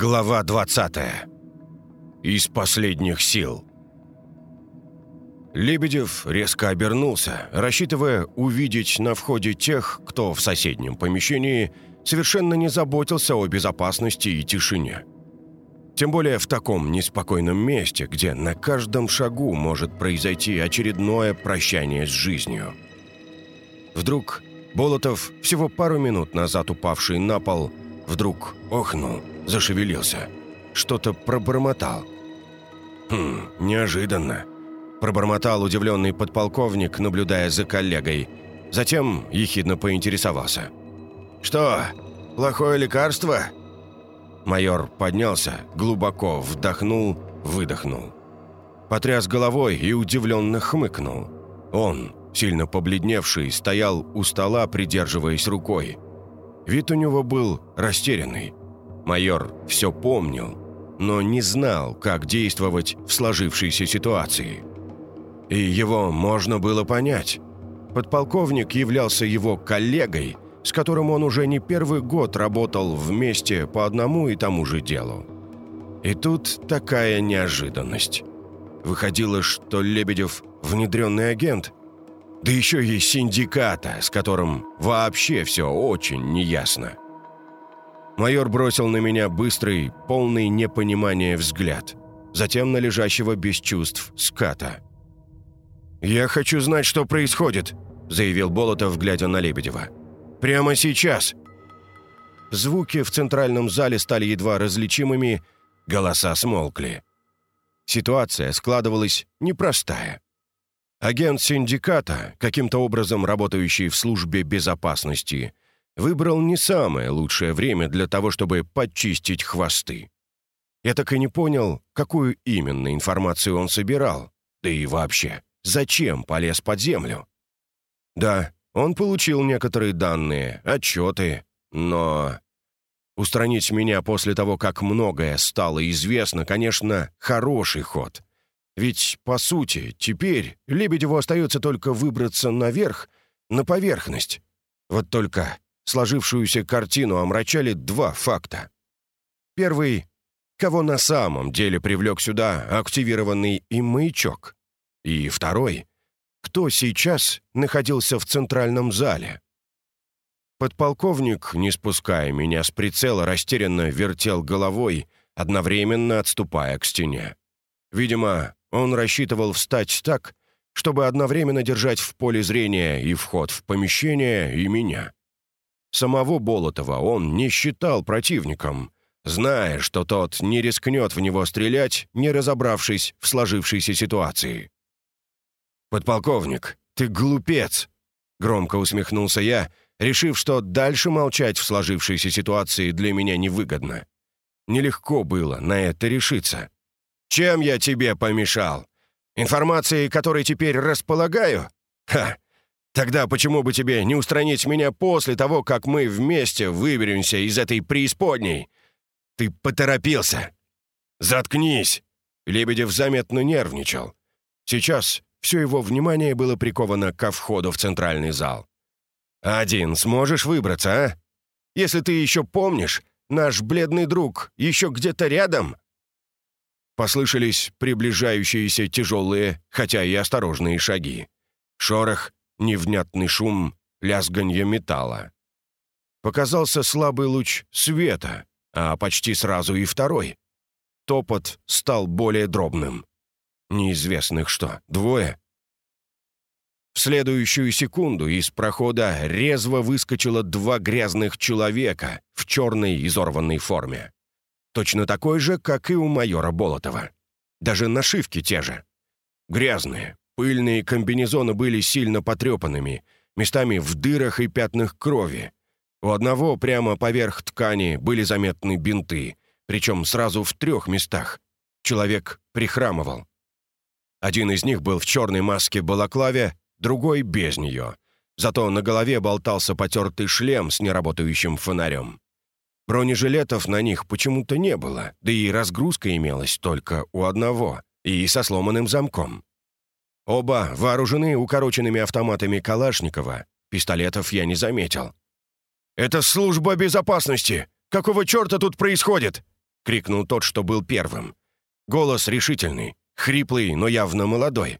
Глава 20. Из последних сил. Лебедев резко обернулся, рассчитывая увидеть на входе тех, кто в соседнем помещении совершенно не заботился о безопасности и тишине. Тем более в таком неспокойном месте, где на каждом шагу может произойти очередное прощание с жизнью. Вдруг Болотов, всего пару минут назад упавший на пол, вдруг охнул, зашевелился. Что-то пробормотал. «Хм, неожиданно», – пробормотал удивленный подполковник, наблюдая за коллегой. Затем ехидно поинтересовался. «Что, плохое лекарство?» Майор поднялся, глубоко вдохнул, выдохнул. Потряс головой и удивленно хмыкнул. Он, сильно побледневший, стоял у стола, придерживаясь рукой. Вид у него был растерянный. Майор все помнил, но не знал, как действовать в сложившейся ситуации. И его можно было понять. Подполковник являлся его коллегой, с которым он уже не первый год работал вместе по одному и тому же делу. И тут такая неожиданность. Выходило, что Лебедев – внедренный агент, да еще и синдиката, с которым вообще все очень неясно. Майор бросил на меня быстрый, полный непонимания взгляд, затем на лежащего без чувств ската. «Я хочу знать, что происходит», — заявил Болотов, глядя на Лебедева. «Прямо сейчас!» Звуки в центральном зале стали едва различимыми, голоса смолкли. Ситуация складывалась непростая. Агент синдиката, каким-то образом работающий в службе безопасности, выбрал не самое лучшее время для того, чтобы подчистить хвосты. Я так и не понял, какую именно информацию он собирал, да и вообще, зачем полез под землю. Да, он получил некоторые данные, отчеты, но... Устранить меня после того, как многое стало известно, конечно, хороший ход — ведь, по сути, теперь Лебедеву остается только выбраться наверх, на поверхность. Вот только сложившуюся картину омрачали два факта. Первый — кого на самом деле привлек сюда активированный им маячок. И второй — кто сейчас находился в центральном зале. Подполковник, не спуская меня с прицела, растерянно вертел головой, одновременно отступая к стене. Видимо, он рассчитывал встать так, чтобы одновременно держать в поле зрения и вход в помещение, и меня. Самого Болотова он не считал противником, зная, что тот не рискнет в него стрелять, не разобравшись в сложившейся ситуации. «Подполковник, ты глупец!» — громко усмехнулся я, решив, что дальше молчать в сложившейся ситуации для меня невыгодно. Нелегко было на это решиться. Чем я тебе помешал? Информацией, которой теперь располагаю? Ха! Тогда почему бы тебе не устранить меня после того, как мы вместе выберемся из этой преисподней? Ты поторопился. Заткнись!» Лебедев заметно нервничал. Сейчас все его внимание было приковано ко входу в центральный зал. «Один сможешь выбраться, а? Если ты еще помнишь, наш бледный друг еще где-то рядом?» Послышались приближающиеся тяжелые, хотя и осторожные шаги. Шорох, невнятный шум, лязганье металла. Показался слабый луч света, а почти сразу и второй. Топот стал более дробным. Неизвестных что, двое? В следующую секунду из прохода резво выскочило два грязных человека в черной изорванной форме точно такой же, как и у майора Болотова. Даже нашивки те же. Грязные, пыльные комбинезоны были сильно потрепанными, местами в дырах и пятнах крови. У одного прямо поверх ткани были заметны бинты, причем сразу в трех местах. Человек прихрамывал. Один из них был в черной маске балаклаве, другой — без нее. Зато на голове болтался потертый шлем с неработающим фонарем. Бронежилетов на них почему-то не было, да и разгрузка имелась только у одного, и со сломанным замком. Оба вооружены укороченными автоматами Калашникова, пистолетов я не заметил. «Это служба безопасности! Какого черта тут происходит?» — крикнул тот, что был первым. Голос решительный, хриплый, но явно молодой.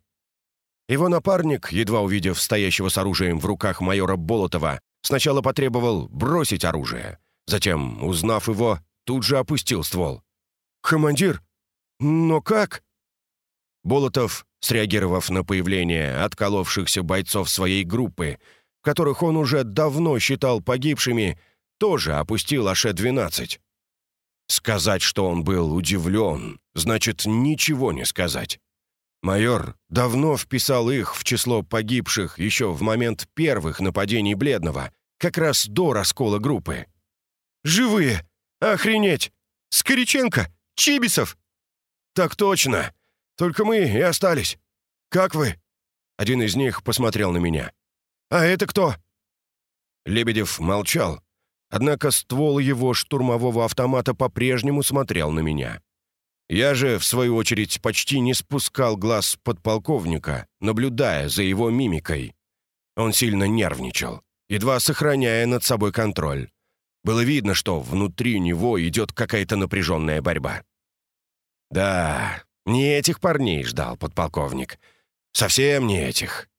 Его напарник, едва увидев стоящего с оружием в руках майора Болотова, сначала потребовал бросить оружие. Затем, узнав его, тут же опустил ствол. «Командир, но как?» Болотов, среагировав на появление отколовшихся бойцов своей группы, которых он уже давно считал погибшими, тоже опустил АШ-12. Сказать, что он был удивлен, значит ничего не сказать. Майор давно вписал их в число погибших еще в момент первых нападений Бледного, как раз до раскола группы. «Живые! Охренеть! Скориченко! Чибисов!» «Так точно! Только мы и остались. Как вы?» Один из них посмотрел на меня. «А это кто?» Лебедев молчал, однако ствол его штурмового автомата по-прежнему смотрел на меня. Я же, в свою очередь, почти не спускал глаз подполковника, наблюдая за его мимикой. Он сильно нервничал, едва сохраняя над собой контроль. Было видно, что внутри него идет какая-то напряженная борьба. Да, не этих парней ждал подполковник. Совсем не этих.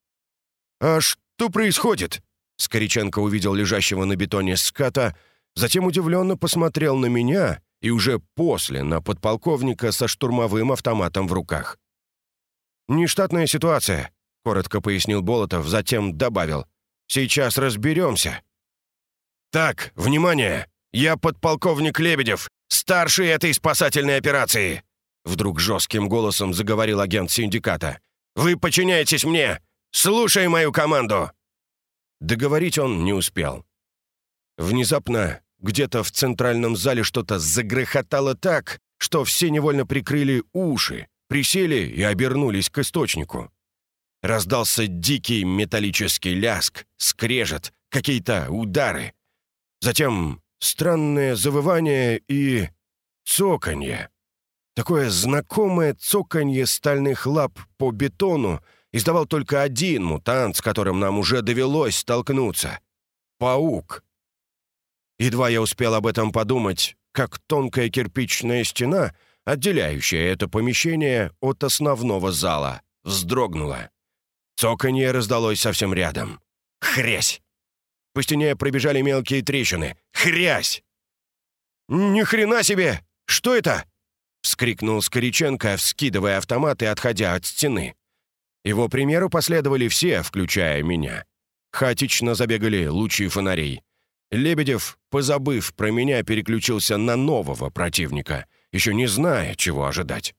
«А что происходит?» Скориченко увидел лежащего на бетоне ската, затем удивленно посмотрел на меня и уже после на подполковника со штурмовым автоматом в руках. «Нештатная ситуация», — коротко пояснил Болотов, затем добавил. «Сейчас разберемся». «Так, внимание! Я подполковник Лебедев, старший этой спасательной операции!» Вдруг жестким голосом заговорил агент синдиката. «Вы подчиняетесь мне! Слушай мою команду!» Договорить он не успел. Внезапно где-то в центральном зале что-то загрохотало так, что все невольно прикрыли уши, присели и обернулись к источнику. Раздался дикий металлический ляск, скрежет, какие-то удары. Затем странное завывание и цоканье. Такое знакомое цоканье стальных лап по бетону издавал только один мутант, с которым нам уже довелось столкнуться. Паук. Едва я успел об этом подумать, как тонкая кирпичная стена, отделяющая это помещение от основного зала, вздрогнула. Цоканье раздалось совсем рядом. Хрясь! По стене пробежали мелкие трещины. Хрясь! «Ни хрена себе! Что это?» — вскрикнул Скориченко, вскидывая автомат и отходя от стены. Его примеру последовали все, включая меня. Хаотично забегали лучи фонарей. Лебедев, позабыв про меня, переключился на нового противника, еще не зная, чего ожидать.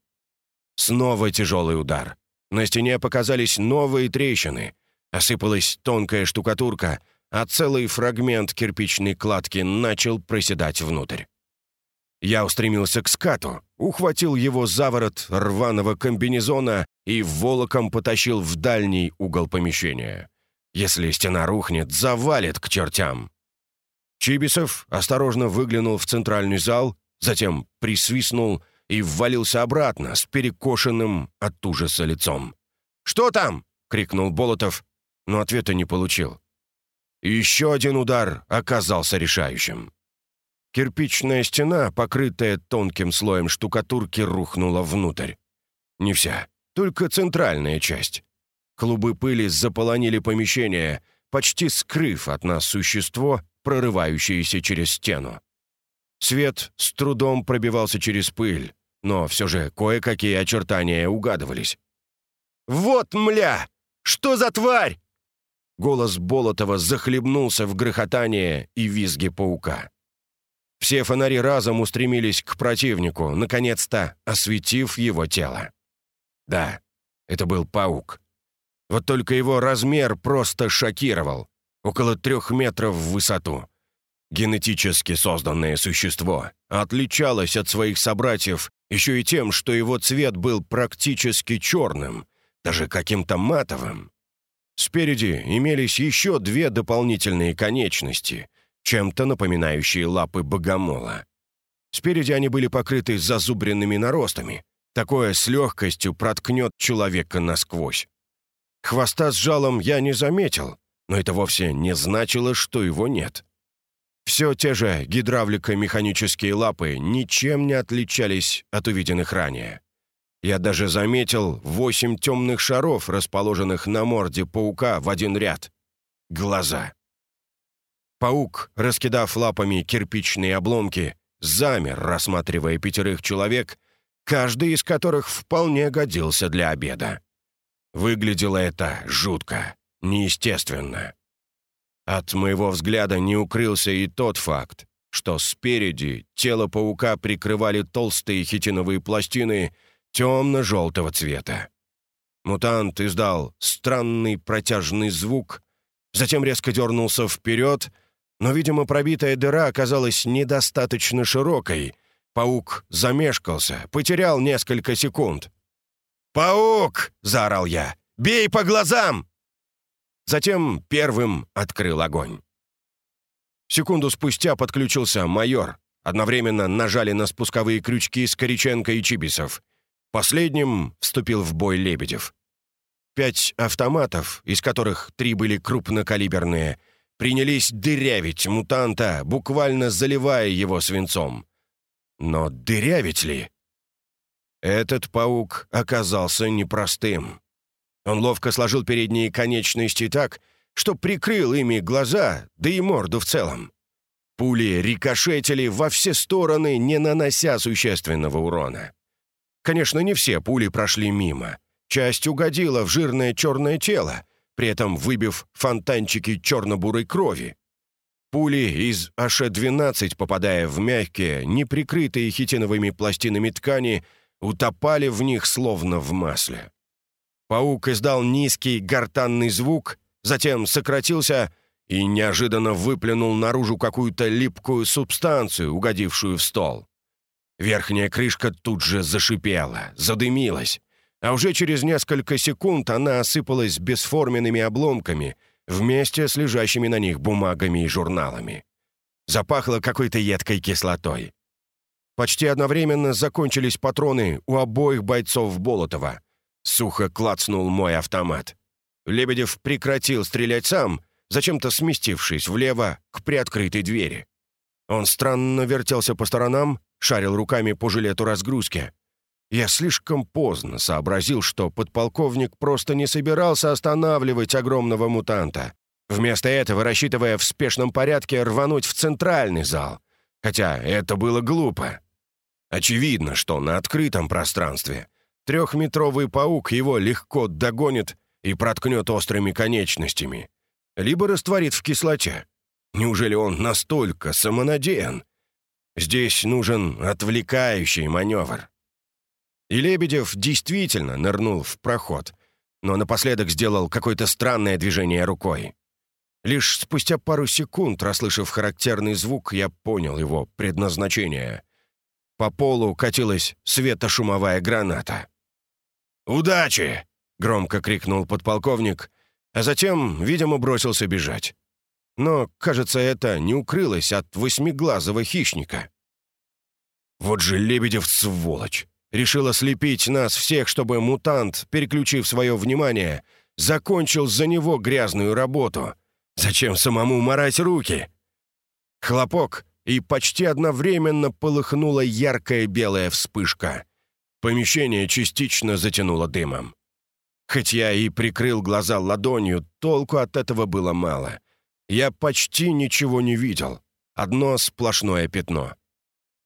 Снова тяжелый удар. На стене показались новые трещины. Осыпалась тонкая штукатурка, а целый фрагмент кирпичной кладки начал проседать внутрь. Я устремился к скату, ухватил его за ворот рваного комбинезона и волоком потащил в дальний угол помещения. Если стена рухнет, завалит к чертям. Чибисов осторожно выглянул в центральный зал, затем присвистнул и ввалился обратно с перекошенным от ужаса лицом. «Что там?» — крикнул Болотов, но ответа не получил. Еще один удар оказался решающим. Кирпичная стена, покрытая тонким слоем штукатурки, рухнула внутрь. Не вся, только центральная часть. Клубы пыли заполонили помещение, почти скрыв от нас существо, прорывающееся через стену. Свет с трудом пробивался через пыль, но все же кое-какие очертания угадывались. «Вот мля! Что за тварь?» Голос Болотова захлебнулся в грохотание и визге паука. Все фонари разом устремились к противнику, наконец-то осветив его тело. Да, это был паук. Вот только его размер просто шокировал. Около трех метров в высоту. Генетически созданное существо отличалось от своих собратьев еще и тем, что его цвет был практически черным, даже каким-то матовым. Спереди имелись еще две дополнительные конечности — чем-то напоминающие лапы богомола. Спереди они были покрыты зазубренными наростами. Такое с легкостью проткнет человека насквозь. Хвоста с жалом я не заметил, но это вовсе не значило, что его нет. Все те же гидравлико-механические лапы ничем не отличались от увиденных ранее. Я даже заметил восемь темных шаров, расположенных на морде паука в один ряд. Глаза. Паук, раскидав лапами кирпичные обломки, замер, рассматривая пятерых человек, каждый из которых вполне годился для обеда. Выглядело это жутко, неестественно. От моего взгляда не укрылся и тот факт, что спереди тело паука прикрывали толстые хитиновые пластины темно-желтого цвета. Мутант издал странный протяжный звук, затем резко дернулся вперед, но, видимо, пробитая дыра оказалась недостаточно широкой. Паук замешкался, потерял несколько секунд. «Паук!» — заорал я. «Бей по глазам!» Затем первым открыл огонь. Секунду спустя подключился майор. Одновременно нажали на спусковые крючки Скориченко и Чибисов. Последним вступил в бой Лебедев. Пять автоматов, из которых три были крупнокалиберные, принялись дырявить мутанта, буквально заливая его свинцом. Но дырявить ли? Этот паук оказался непростым. Он ловко сложил передние конечности так, что прикрыл ими глаза, да и морду в целом. Пули рикошетили во все стороны, не нанося существенного урона. Конечно, не все пули прошли мимо. Часть угодила в жирное черное тело, при этом выбив фонтанчики черно-бурой крови. Пули из АШ-12, попадая в мягкие, неприкрытые хитиновыми пластинами ткани, утопали в них словно в масле. Паук издал низкий гортанный звук, затем сократился и неожиданно выплюнул наружу какую-то липкую субстанцию, угодившую в стол. Верхняя крышка тут же зашипела, задымилась, а уже через несколько секунд она осыпалась бесформенными обломками вместе с лежащими на них бумагами и журналами. Запахло какой-то едкой кислотой. Почти одновременно закончились патроны у обоих бойцов Болотова — Сухо клацнул мой автомат. Лебедев прекратил стрелять сам, зачем-то сместившись влево к приоткрытой двери. Он странно вертелся по сторонам, шарил руками по жилету разгрузки. Я слишком поздно сообразил, что подполковник просто не собирался останавливать огромного мутанта. Вместо этого, рассчитывая в спешном порядке рвануть в центральный зал. Хотя это было глупо. Очевидно, что на открытом пространстве Трехметровый паук его легко догонит и проткнет острыми конечностями. Либо растворит в кислоте. Неужели он настолько самонадеян? Здесь нужен отвлекающий маневр. И Лебедев действительно нырнул в проход, но напоследок сделал какое-то странное движение рукой. Лишь спустя пару секунд, расслышав характерный звук, я понял его предназначение. По полу катилась светошумовая граната. «Удачи!» — громко крикнул подполковник, а затем, видимо, бросился бежать. Но, кажется, это не укрылось от восьмиглазого хищника. Вот же Лебедев сволочь! Решил ослепить нас всех, чтобы мутант, переключив свое внимание, закончил за него грязную работу. Зачем самому морать руки? Хлопок, и почти одновременно полыхнула яркая белая вспышка. Помещение частично затянуло дымом. Хоть я и прикрыл глаза ладонью, толку от этого было мало. Я почти ничего не видел. Одно сплошное пятно.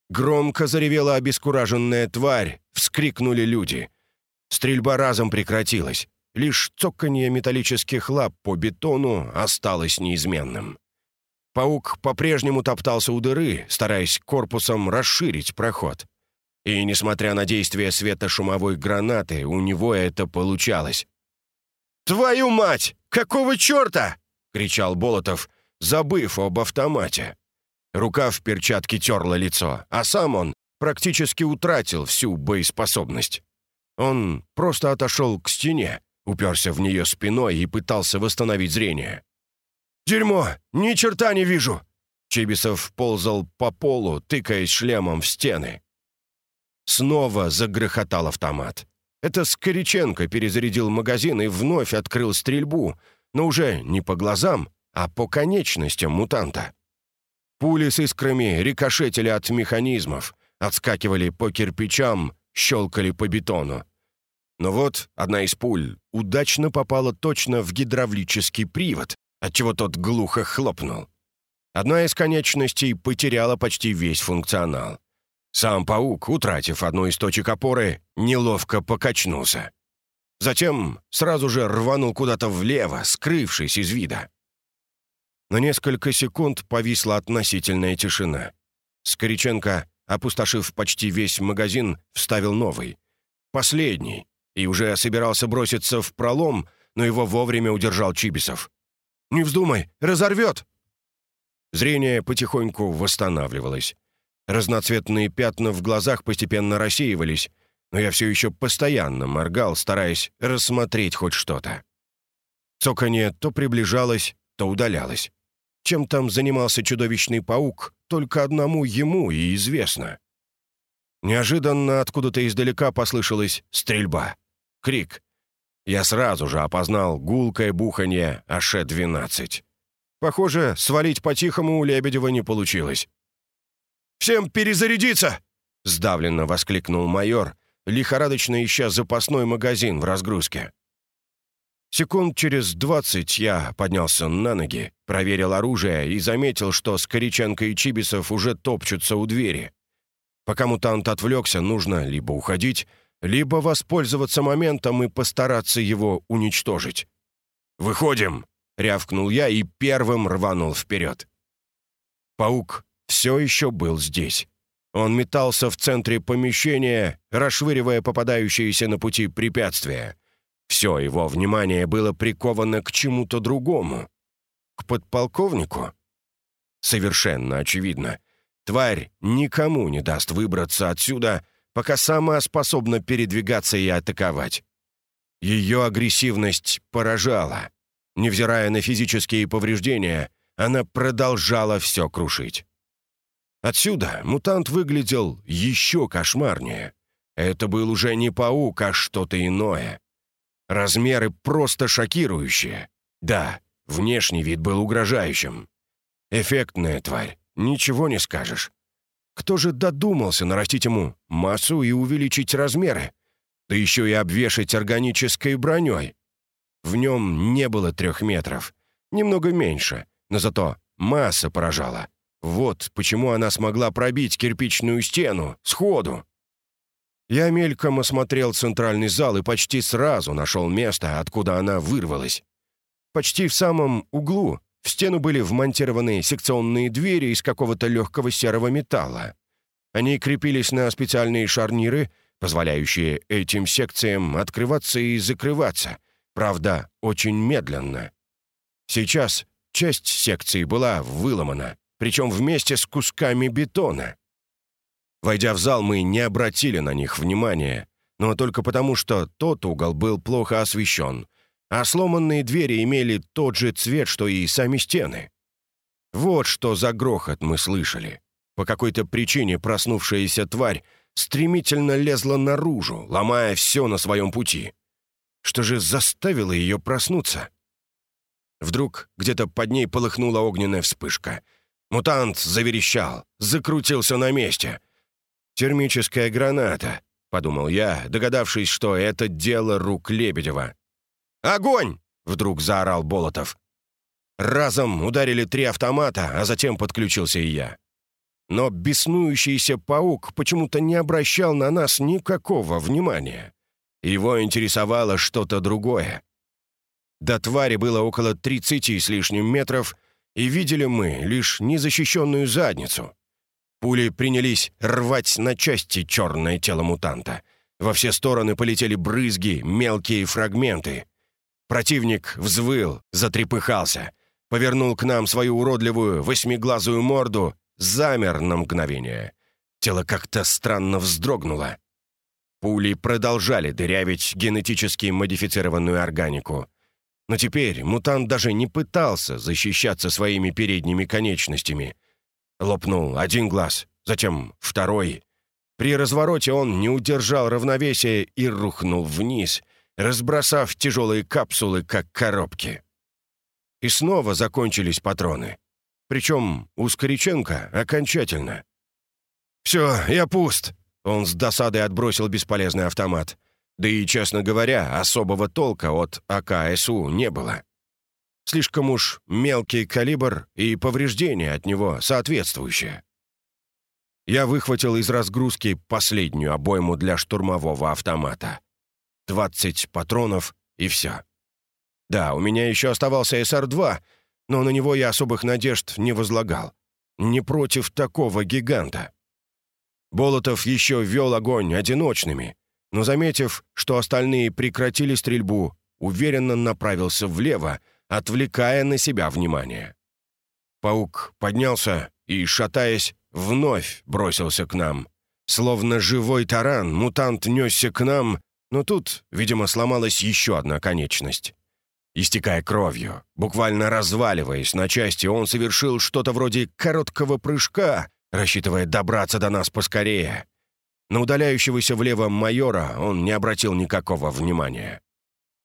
Громко заревела обескураженная тварь, вскрикнули люди. Стрельба разом прекратилась. Лишь цоканье металлических лап по бетону осталось неизменным. Паук по-прежнему топтался у дыры, стараясь корпусом расширить проход. И, несмотря на действие светошумовой гранаты, у него это получалось. «Твою мать! Какого черта?» — кричал Болотов, забыв об автомате. Рука в перчатке терла лицо, а сам он практически утратил всю боеспособность. Он просто отошел к стене, уперся в нее спиной и пытался восстановить зрение. «Дерьмо! Ни черта не вижу!» Чебисов ползал по полу, тыкаясь шлемом в стены. Снова загрохотал автомат. Это Скориченко перезарядил магазин и вновь открыл стрельбу, но уже не по глазам, а по конечностям мутанта. Пули с искрами рикошетили от механизмов, отскакивали по кирпичам, щелкали по бетону. Но вот одна из пуль удачно попала точно в гидравлический привод, отчего тот глухо хлопнул. Одна из конечностей потеряла почти весь функционал. Сам паук, утратив одну из точек опоры, неловко покачнулся. Затем сразу же рванул куда-то влево, скрывшись из вида. На несколько секунд повисла относительная тишина. Скориченко, опустошив почти весь магазин, вставил новый. Последний. И уже собирался броситься в пролом, но его вовремя удержал Чибисов. «Не вздумай! Разорвет!» Зрение потихоньку восстанавливалось. Разноцветные пятна в глазах постепенно рассеивались, но я все еще постоянно моргал, стараясь рассмотреть хоть что-то. Цоканье то приближалось, то удалялось. Чем там занимался чудовищный паук, только одному ему и известно. Неожиданно откуда-то издалека послышалась стрельба. Крик. Я сразу же опознал гулкое буханье АШ-12. Похоже, свалить по-тихому у Лебедева не получилось. Всем перезарядиться!» — сдавленно воскликнул майор, лихорадочно ища запасной магазин в разгрузке. Секунд через двадцать я поднялся на ноги, проверил оружие и заметил, что Скориченко и Чибисов уже топчутся у двери. Пока мутант отвлекся, нужно либо уходить, либо воспользоваться моментом и постараться его уничтожить. «Выходим!» — рявкнул я и первым рванул вперед. Паук все еще был здесь. Он метался в центре помещения, расшвыривая попадающиеся на пути препятствия. Все его внимание было приковано к чему-то другому. К подполковнику? Совершенно очевидно. Тварь никому не даст выбраться отсюда, пока сама способна передвигаться и атаковать. Ее агрессивность поражала. Невзирая на физические повреждения, она продолжала все крушить. Отсюда мутант выглядел еще кошмарнее. Это был уже не паук, а что-то иное. Размеры просто шокирующие. Да, внешний вид был угрожающим. Эффектная тварь, ничего не скажешь. Кто же додумался нарастить ему массу и увеличить размеры? Да еще и обвешать органической броней. В нем не было трех метров. Немного меньше, но зато масса поражала. Вот почему она смогла пробить кирпичную стену сходу. Я мельком осмотрел центральный зал и почти сразу нашел место, откуда она вырвалась. Почти в самом углу в стену были вмонтированы секционные двери из какого-то легкого серого металла. Они крепились на специальные шарниры, позволяющие этим секциям открываться и закрываться, правда, очень медленно. Сейчас часть секции была выломана, причем вместе с кусками бетона. Войдя в зал, мы не обратили на них внимания, но только потому, что тот угол был плохо освещен, а сломанные двери имели тот же цвет, что и сами стены. Вот что за грохот мы слышали. По какой-то причине проснувшаяся тварь стремительно лезла наружу, ломая все на своем пути. Что же заставило ее проснуться? Вдруг где-то под ней полыхнула огненная вспышка — Мутант заверещал, закрутился на месте. «Термическая граната», — подумал я, догадавшись, что это дело рук Лебедева. «Огонь!» — вдруг заорал Болотов. Разом ударили три автомата, а затем подключился и я. Но беснующийся паук почему-то не обращал на нас никакого внимания. Его интересовало что-то другое. До твари было около тридцати с лишним метров, и видели мы лишь незащищенную задницу. Пули принялись рвать на части черное тело мутанта. Во все стороны полетели брызги, мелкие фрагменты. Противник взвыл, затрепыхался, повернул к нам свою уродливую восьмиглазую морду, замер на мгновение. Тело как-то странно вздрогнуло. Пули продолжали дырявить генетически модифицированную органику. Но теперь мутант даже не пытался защищаться своими передними конечностями. Лопнул один глаз, затем второй. При развороте он не удержал равновесия и рухнул вниз, разбросав тяжелые капсулы, как коробки. И снова закончились патроны. Причем у Скориченко окончательно. «Все, я пуст!» Он с досадой отбросил бесполезный автомат. Да и, честно говоря, особого толка от АКСУ не было. Слишком уж мелкий калибр и повреждения от него соответствующие. Я выхватил из разгрузки последнюю обойму для штурмового автомата. 20 патронов и все. Да, у меня еще оставался СР-2, но на него я особых надежд не возлагал. Не против такого гиганта. Болотов еще вел огонь одиночными, но, заметив, что остальные прекратили стрельбу, уверенно направился влево, отвлекая на себя внимание. Паук поднялся и, шатаясь, вновь бросился к нам. Словно живой таран, мутант несся к нам, но тут, видимо, сломалась еще одна конечность. Истекая кровью, буквально разваливаясь на части, он совершил что-то вроде короткого прыжка, рассчитывая добраться до нас поскорее. На удаляющегося влево майора он не обратил никакого внимания.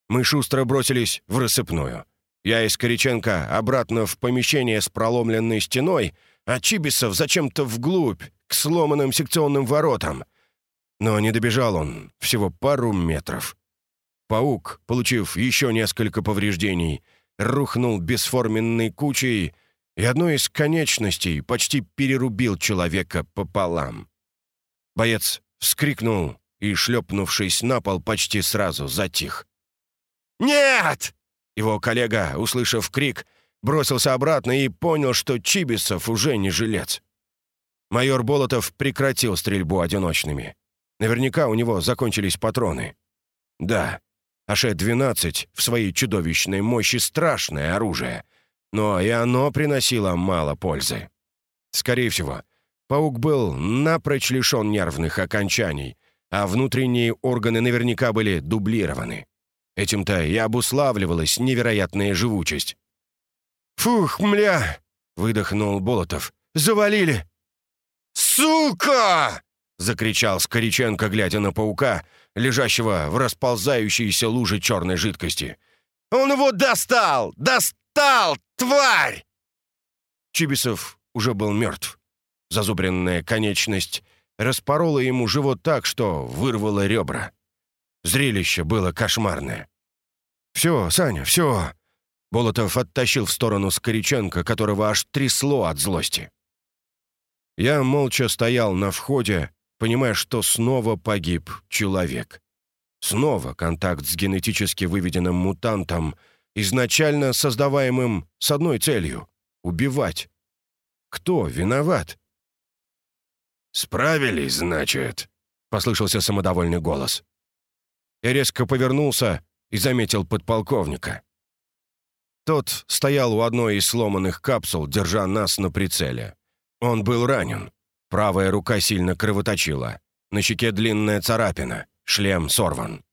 Мы шустро бросились в рассыпную. Я из Кориченко обратно в помещение с проломленной стеной, а Чибисов зачем-то вглубь, к сломанным секционным воротам. Но не добежал он всего пару метров. Паук, получив еще несколько повреждений, рухнул бесформенной кучей, и одной из конечностей почти перерубил человека пополам. Боец вскрикнул и, шлепнувшись на пол, почти сразу затих. «Нет!» Его коллега, услышав крик, бросился обратно и понял, что Чибисов уже не жилец. Майор Болотов прекратил стрельбу одиночными. Наверняка у него закончились патроны. Да, АШ-12 в своей чудовищной мощи страшное оружие, но и оно приносило мало пользы. Скорее всего, Паук был напрочь лишен нервных окончаний, а внутренние органы наверняка были дублированы. Этим-то и обуславливалась невероятная живучесть. «Фух, мля!» — выдохнул Болотов. «Завалили!» «Сука!» — закричал Скориченко, глядя на паука, лежащего в расползающейся луже черной жидкости. «Он его достал! Достал, тварь!» Чибисов уже был мертв. Зазубренная конечность распорола ему живот так, что вырвало ребра. Зрелище было кошмарное. «Все, Саня, все!» Болотов оттащил в сторону Скориченко, которого аж трясло от злости. Я молча стоял на входе, понимая, что снова погиб человек. Снова контакт с генетически выведенным мутантом, изначально создаваемым с одной целью — убивать. Кто виноват? «Справились, значит?» — послышался самодовольный голос. Я резко повернулся и заметил подполковника. Тот стоял у одной из сломанных капсул, держа нас на прицеле. Он был ранен. Правая рука сильно кровоточила. На щеке длинная царапина, шлем сорван.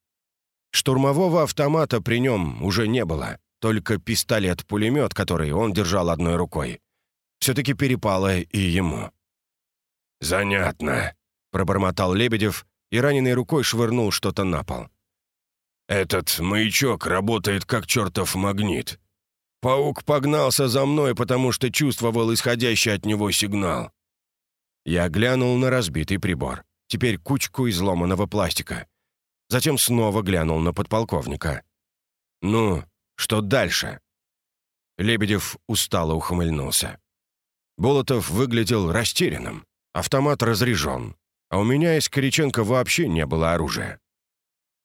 Штурмового автомата при нем уже не было, только пистолет-пулемет, который он держал одной рукой. Все-таки перепало и ему. «Занятно», — пробормотал Лебедев и раненой рукой швырнул что-то на пол. «Этот маячок работает как чертов магнит. Паук погнался за мной, потому что чувствовал исходящий от него сигнал». Я глянул на разбитый прибор, теперь кучку изломанного пластика. Затем снова глянул на подполковника. «Ну, что дальше?» Лебедев устало ухмыльнулся. Болотов выглядел растерянным. Автомат разряжен, а у меня из Кориченко вообще не было оружия.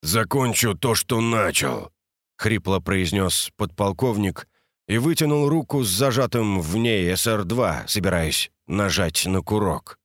«Закончу то, что начал», — хрипло произнес подполковник и вытянул руку с зажатым в ней СР-2, собираясь нажать на курок.